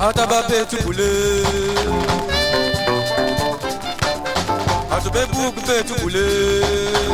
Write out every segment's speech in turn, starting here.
ataba pe tubule atube buku pe tubule.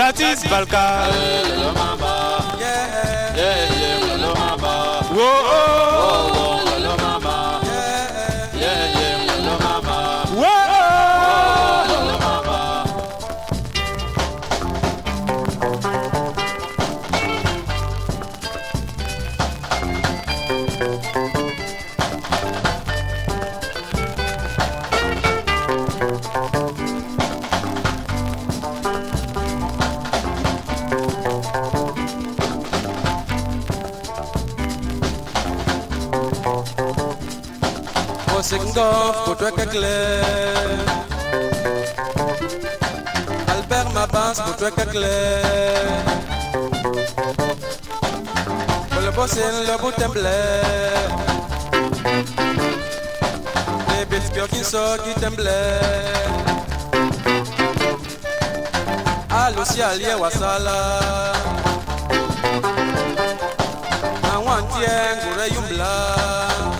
That is Balkan. Yeah. Yeah, Koutouek Éclair. Albert Mabas, Koutouek Éclair. Le bossin, le bout temblait. Les bits qui sortent qui temblait. Allo ah, si alie wasala. Awantien, gure yumbla.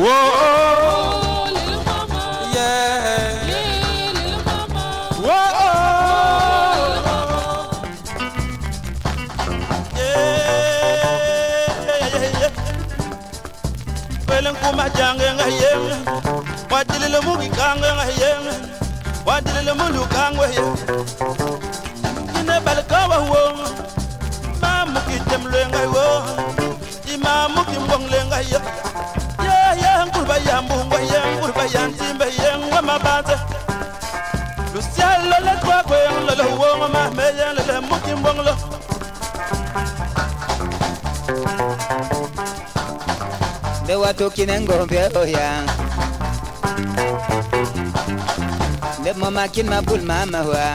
Whoa. Yeah. kuma jange nga yenga wadilile mugi kange nga yenga wadilile mulu kangwe ye ine balkawa wo ma mugi temlwe nga wo ima mugi mbongle nga yenga Be watu kinengombe oya Be mama kin mabul mama wa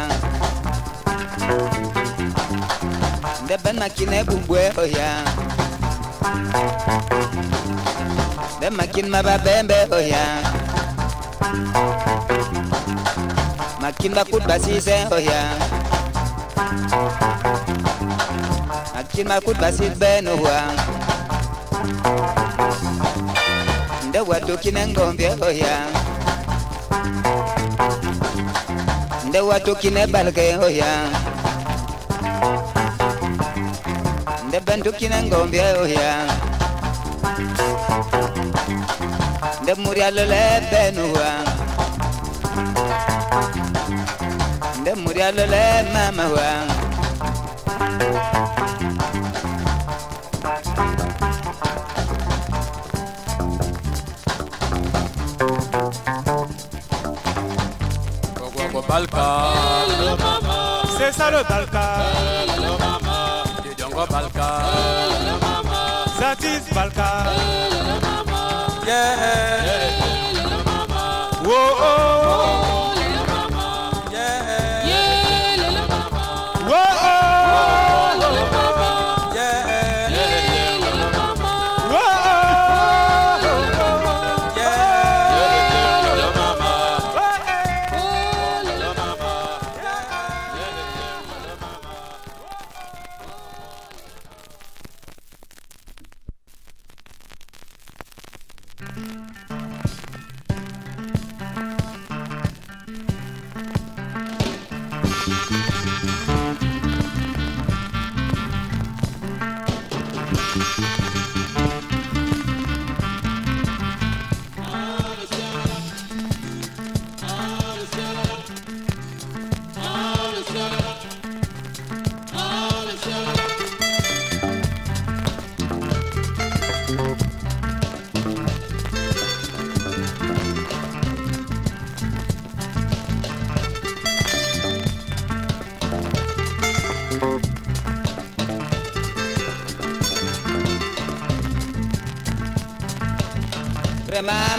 nde ben makine bumbwe oya. Nde makin mababembe oya. Makin bakut basise oya. Makin bakut basit ben oya nde watokine ngombe oh oya nde watokine balge oh oya nde bentukine ngombe oh oya nde murialole benuwa nde murialole mamawa Balka, C'est ça le Balka. Didiongo Balka, Satis Balka. yeah,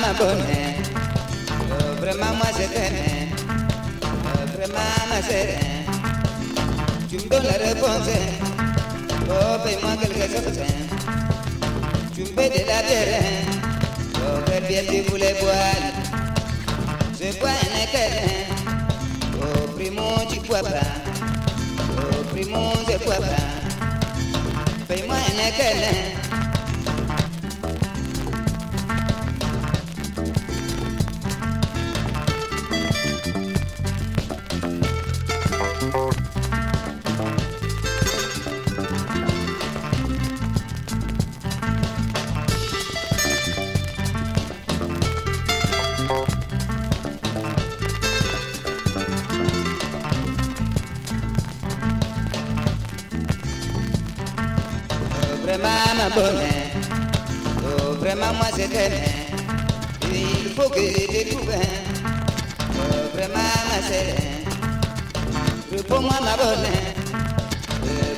Vraiment ma bonne, oh, vraiment moi je t'aime, oh, vraiment ma sœur, tu me donnes la réponse, oh paye-moi quelque chose, tu me payes de la oh primo tu bois pas, oh primo je bois oh vraiment moi je t'aime, il faut que je te trouve, oh vraiment ma sœur, réponds-moi ma bonne, euh,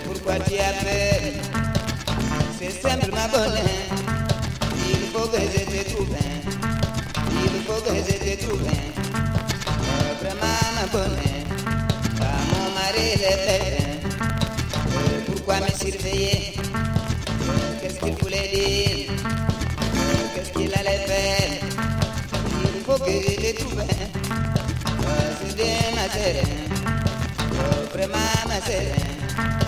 pourquoi me surveiller Qu'est-ce qu'il voulait dire Qu'est-ce qu'il allait faire Il faut le trouve. Euh, C'est de ma sœur. Ma sœur.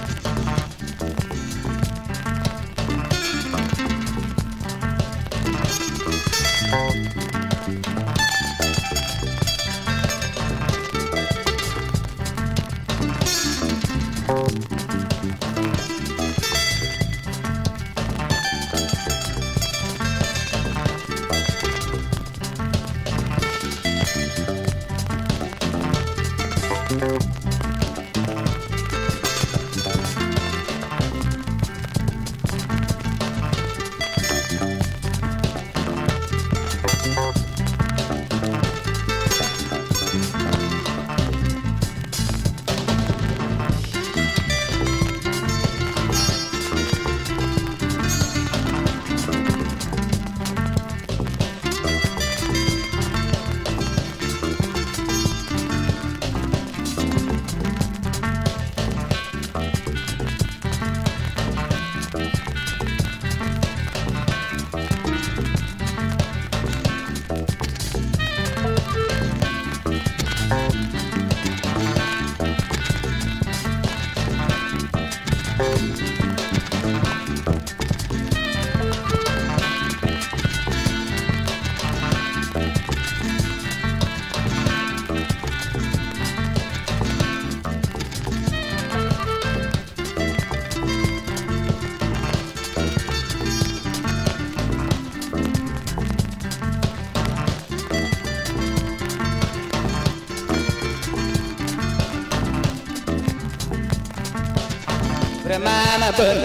Vraiment ma bonne.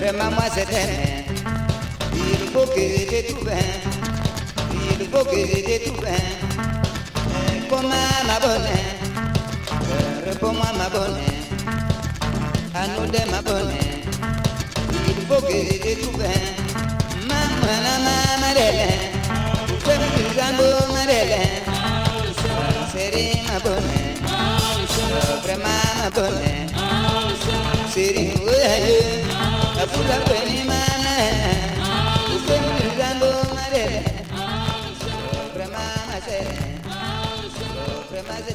Vraiment moi c'est un. Il faut que j'ai tout bien. Il faut que j'ai tout bien. Comment ma bonne. Réponds-moi ma bonne. À nous deux ma bonne. Il faut que j'ai tout bien. Maman, maman, maman, Femme du zambo, maman. Seri ma bonne. Vraiment ma bonne. Seri uyaye. Afula kweni mana. Femme du zambo, maman. Vraiment ma sere. Vraiment je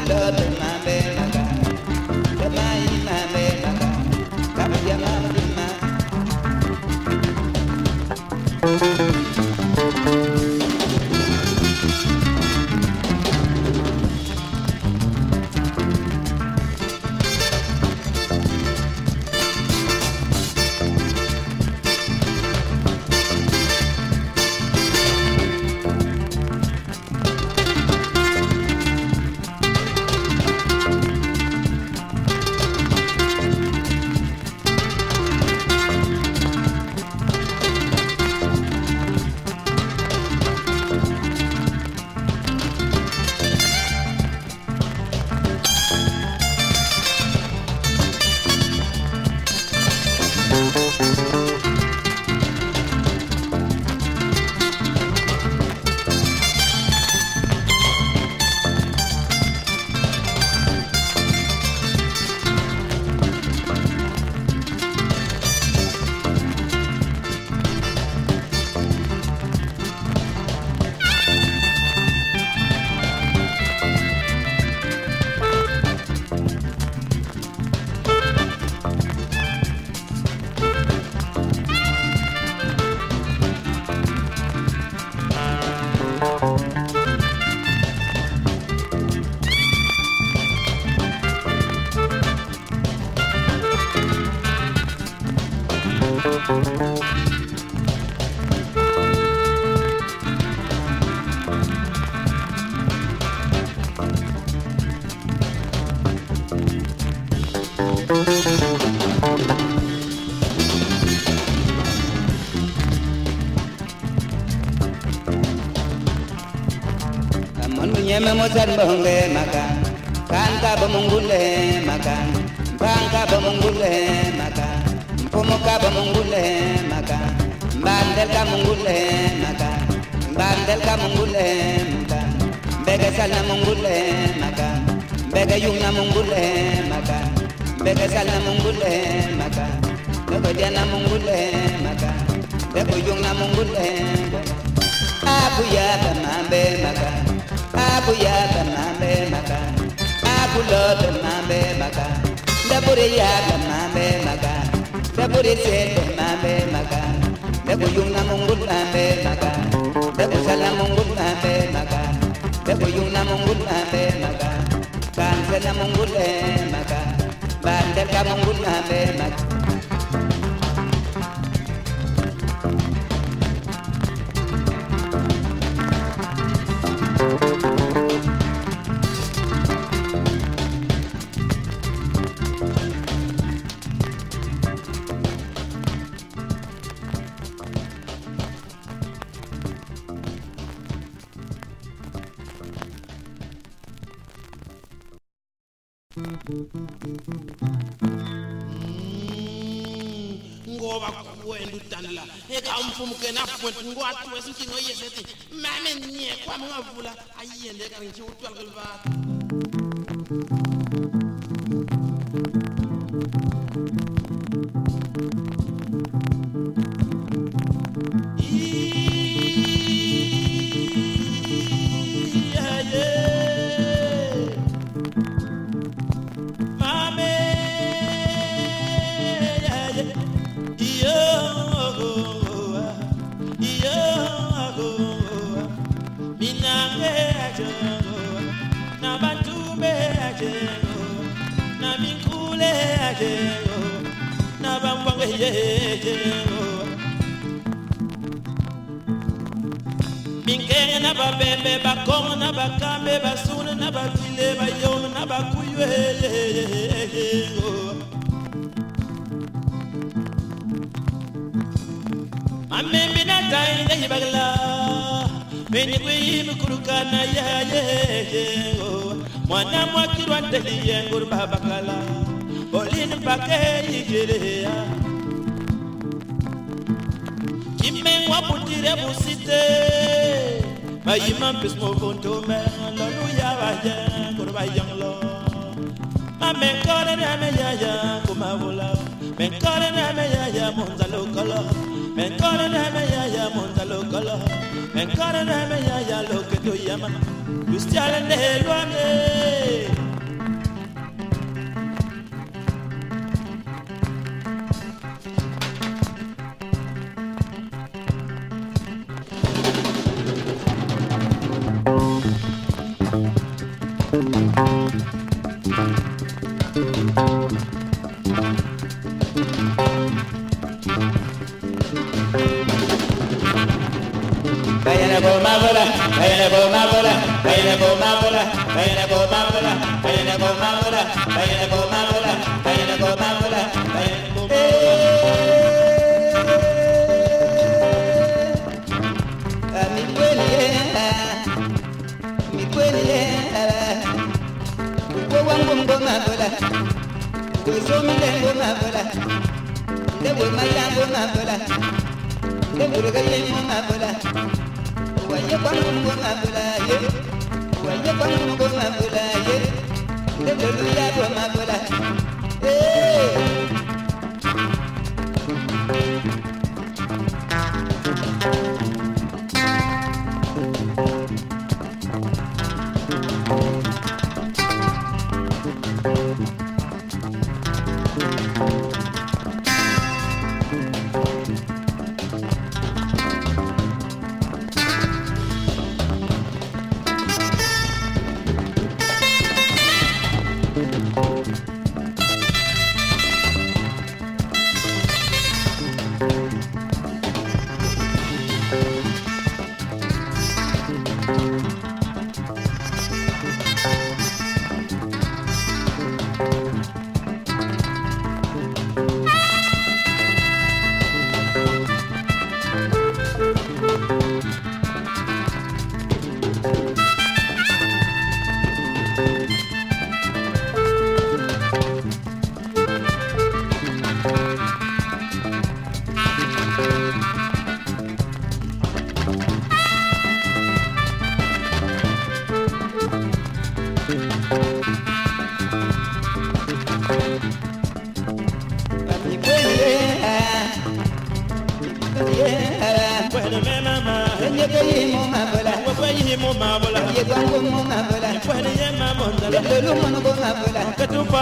love tonight. Amon nyeme mosan bonge makan Kanta bamungule makan Bangka bamungule makan Mpomoka bamungule makan Bandel ka mungule makan Bandel ka mungule makan Bege salna mungule makan Bege yungna mungule makan Bege salna mungule makan Dako diana mungule maka Dako yung na mungule Aku ya tamambe maka Aku ya maka Aku lo maka Dabure ya tamambe maka Dabure se tamambe maka Dako yung na maka Dako sala mungule maka Dako yung na maka Kansa na maka Bandar ka mungule maka ngoba kuwena udanela eka umfumuke nafunt ngwati wesinkingo yesethi mame ajo, na bambangwe yejo. Minkenge na babembe bakongo na bakambe basune na bafile bayono na na tainga yibagla Meni kwe yimikuruka na ya ye Mwana mwakirwa nteliye ngur babakala Olini pake yigerea Kimeng waputire busite. Bayima mpis mo vonto me Lolu ya baje ngur bayang lo Amenkore na me ya ya kumavula. Menkore na me ya ya monza lokolo. Menkore na me ya ya monza lokolo. Menkore na me ya ya loketo yama. Ne Bene bomba bola, bene bomba bola, bene bomba bola, bene bomba bola, bene bomba bola, bene bomba bola, bene bomba bola. Mi kweli mi kweli Kwa wangu ngoma bola Kusomi le ngoma bola Ndebo mayango ngoma bola Ndebo gayengo ngoma bola mgo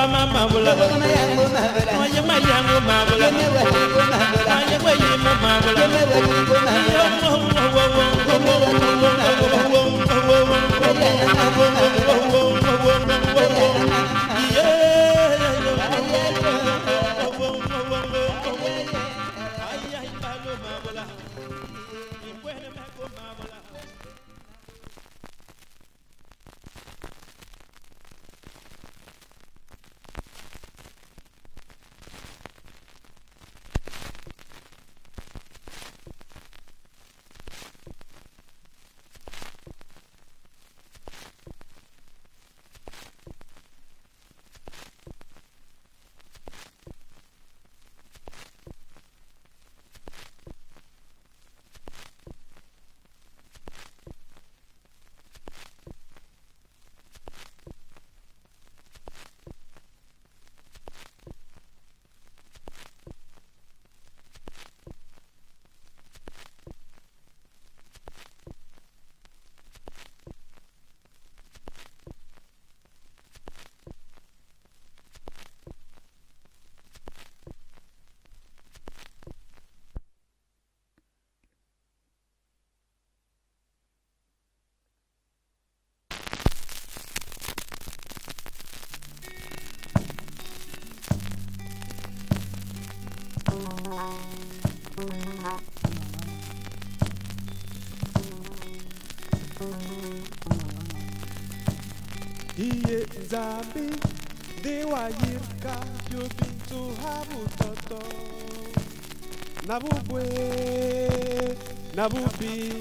mama mabula. mama, mayango mama. Nzambi Dewa Yirka Yobintu Habu Toto. Nabubwe Nabubi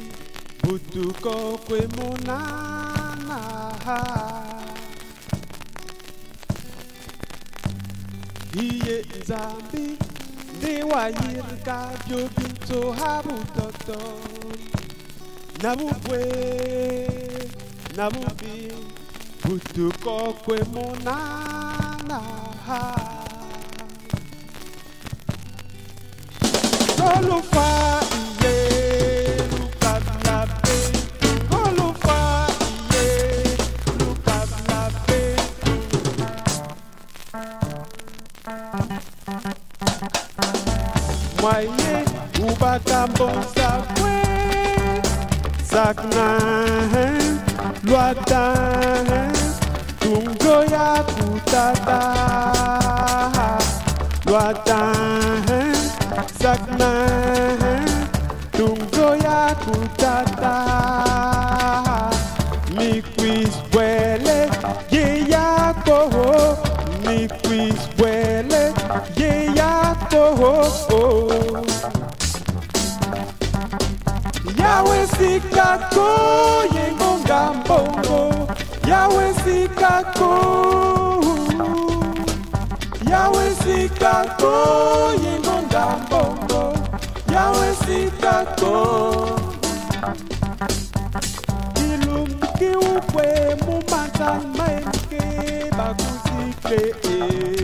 Butuko Kwe Munana Hiye Nzambi Dewa Yirka Yobintu Habu Toto. Nabubwe Nabubbi kutukokwe ha kutata. Mikwizwele yeyakoho mikwizwele yeyakoho yawe sikako yengonga mbongo. Yawe sikako yawe sikako yengonga mbongo. Yawe sikako. Mwen mou matan mwen ke bakou sikle e eh.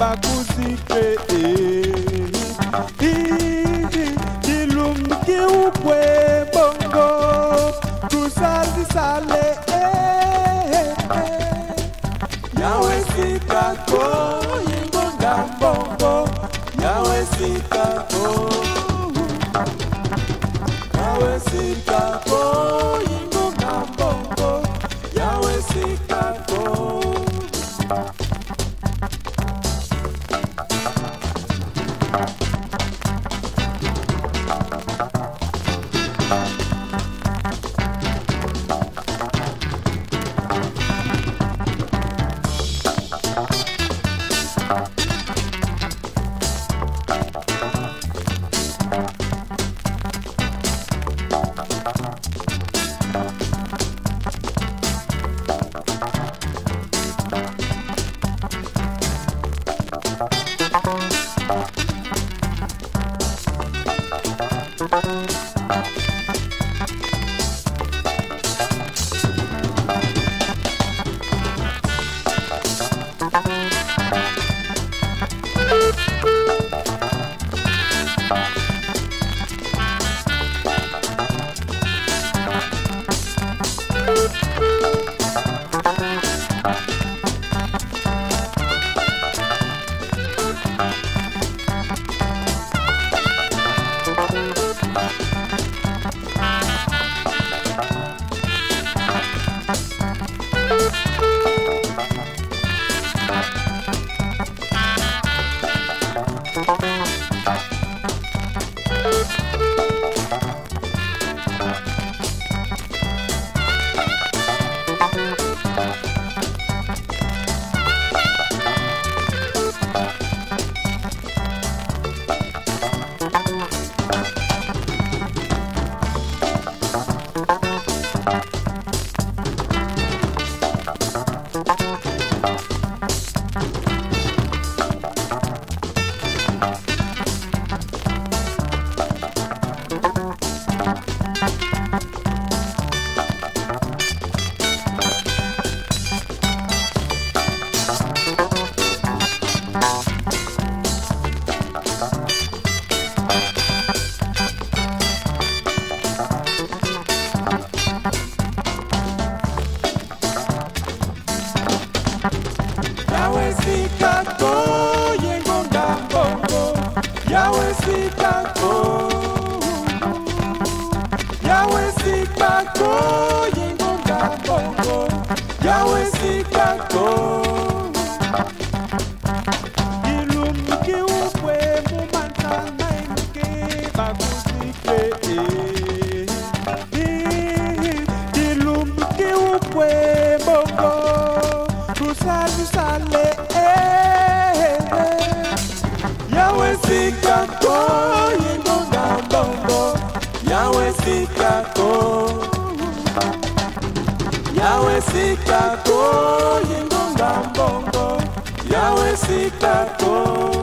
bakuzite eh. hivi kilumkiukwe bongo tusazisale eh. yawesikako sikako yengo ngambongo Yawe sikako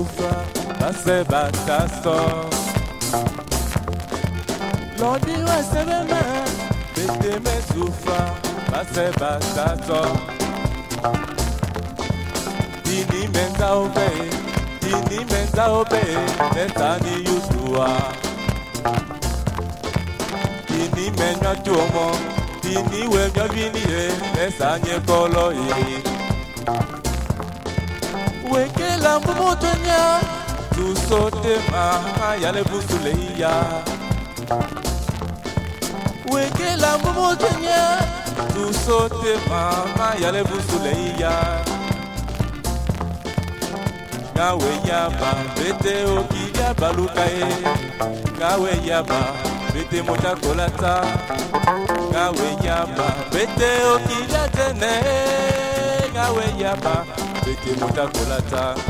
אלופה, תעשה בה תעשור. לא דירה סבבה, בלתי מסופה, תעשה בה תעשור. דיני מנתה הופה, דיני מנתה הופה, נתני יוסוע. דיני מנתה תומו, דיני ומנתה וינייה, נסניה קולויה. Sambu Motonya, Lusote Maha Yalebusuleya. Weke Lambu Motonya, Lusote Maha Yalebusuleya. Kawe Yaba, Bete Okidia Balukae, Kawe Yaba, Bete Motakolata, Kawe Yaba, Bete Okidia Tene, Kawe Yaba, Bete Motakolata.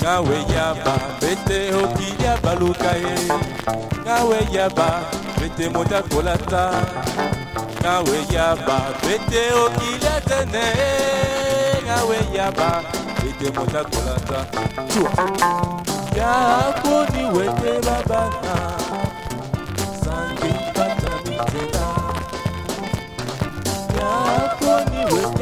ngawe yaba bete okilya baluka ye. Ngawe yaba bete motakolata ngawe yaba bete okilya tene. Ngawe yaba bete motakolata yakoni wete babana. Sangi batamitela yakoni wete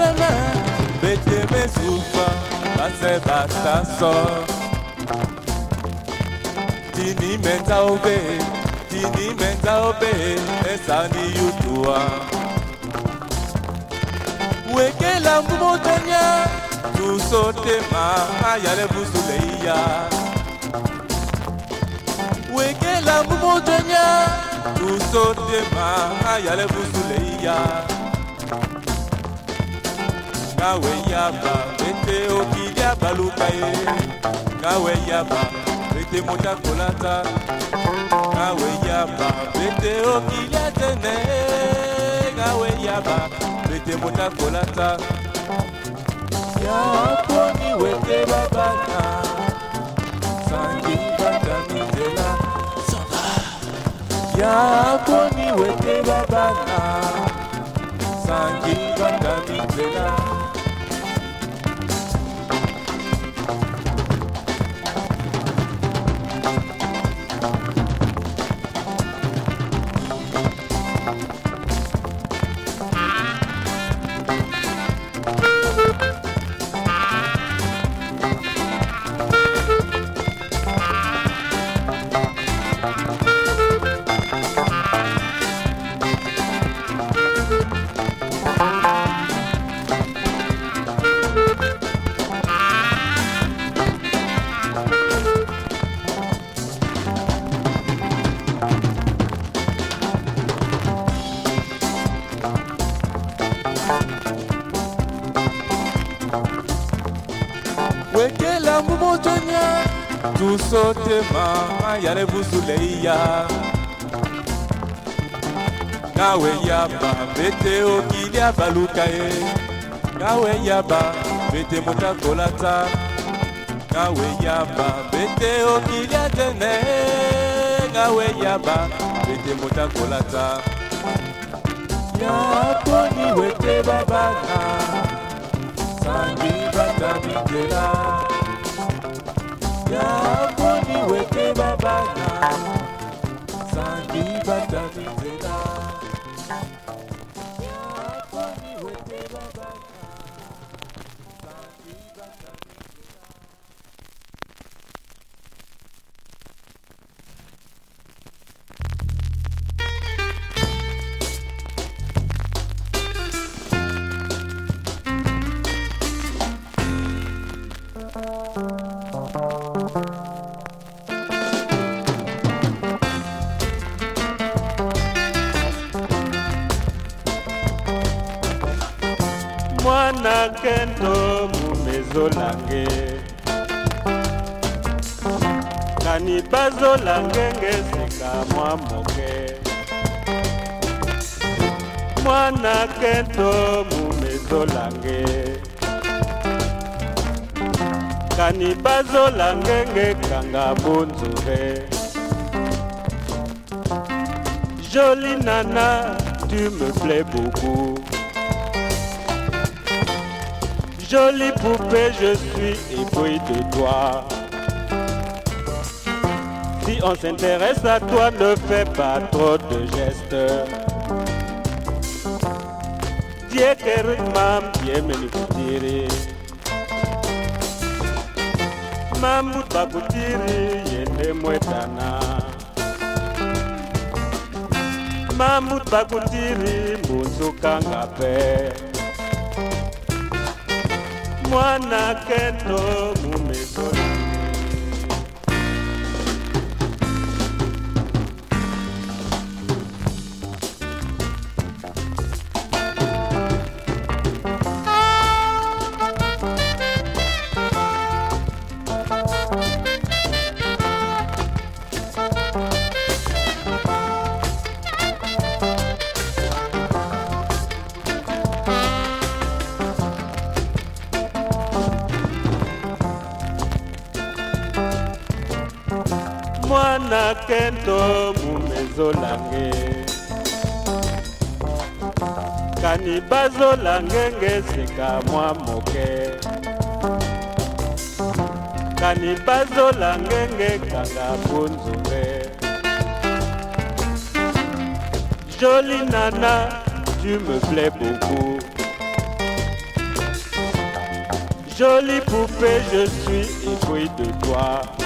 wesebeme bete mezufa base bataso tini menta obe tini menta obe esani yutua. Wekela mbumotanya tusotema ayale busuleiya wekela mbumotanya tusotema ayale busuleiya ngawe yaba bete okilya baluka ye ngawe yaba bete motakolata ngawe yaba bete okilya tene ngawe yaba bete motakolata yaponi wete babana sangi batamitela yaponi wete babana sangi batamitela so tema ayare buzuleya nawe yaba bete okili abaluka ye. Nawe yaba bete motakolata nawe yaba bete okili atene nawe yaba bete motakolata yaponi wete babana. Sandi batamikela batamitela yaponi wete babana sangi kendo mumezolange kani bazolangenge seka mwa moke. Mwana kendo mumezolange kani bazolangenge kanga bonzore. Jolie nana, tu me plais beaucoup. Jolie poupée, je suis épris de toi. Si on s'intéresse à toi, ne fais pas trop de gestes. Dieu mam, Dieu me nikutiri. Mamu bakutiri, yende mwetana. mamut bakutiri munzukanga pe mwana keto mwana kendo mumezolange kani bazolangenge seka mwa moke kani bazolangenge kanga bonzunge Jolie nana, tu me plais beaucoup. Jolie poupée, je suis épris de toi.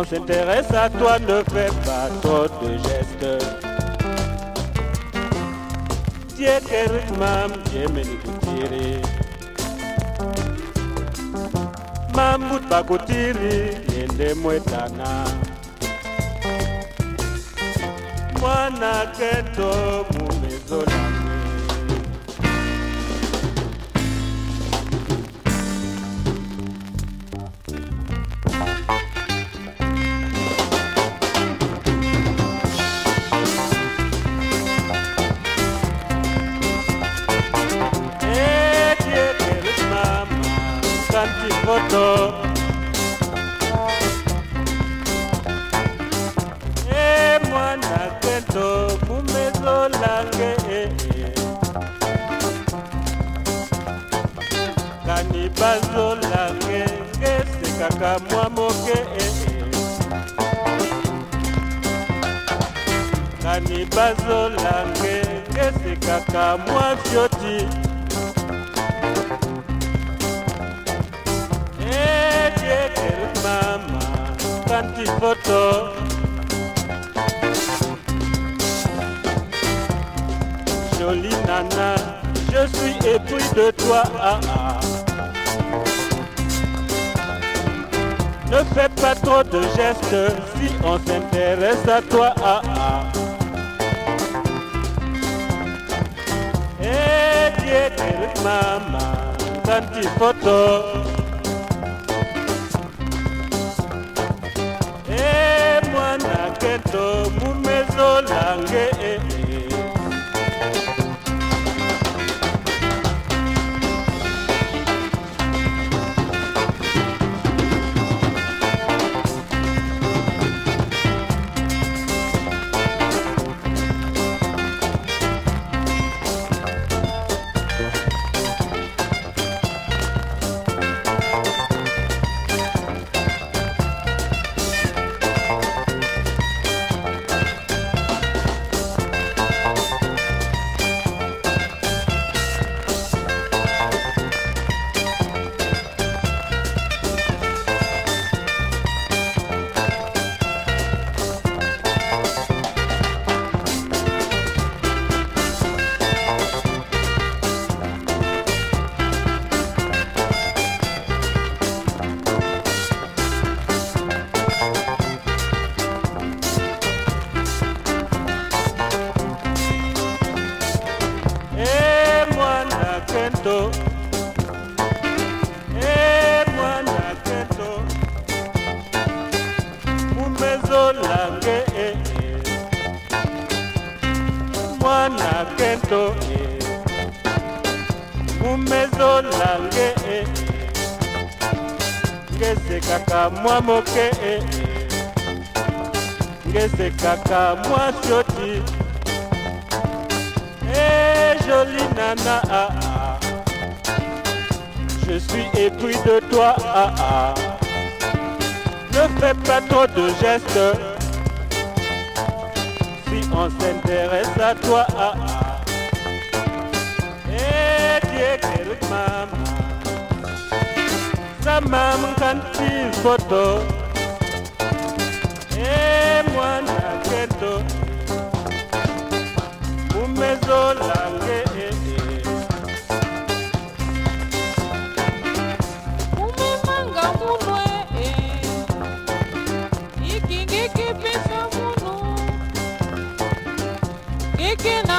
On s'intéresse à toi, ne fais pas trop de gestes. Mam, nikutiri. Mamut bakutiri, yende mwetana. Mwana kendo mumezolame. santi poto. E mwana kwento mumezolange e. kani bazolange ngesekaka mwa moke e. kani bazolange ngesekaka mwa fyoti foto jolie nana, je suis épris de toi. Ah, ah. Ne fais pas trop de gestes si on s'intéresse à toi. Ah, ah. Dieu, quelle maman, photo. Ngesekaka mwasi oti Eh, jolie nana, ah, ah. je suis épris de toi. Ah, ah. Ne fais pas trop de gestes. Si on s'intéresse à toi, ah, ah. Eh, maman. Sa maman quand il photo. Eh, moi,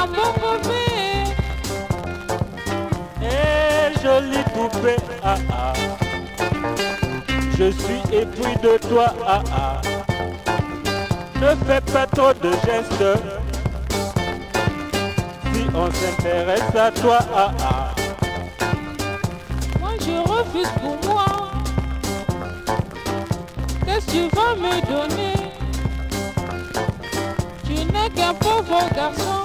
mbongo pe Eh, jolie poupée, ah ah. Je suis épris de toi, ah ah. Ne fais pas trop de gestes. Si on s'intéresse à toi, ah ah. moi je refuse pour moi qu'est-ce que tu vas me donner? Tu n'es qu'un pauvre garçon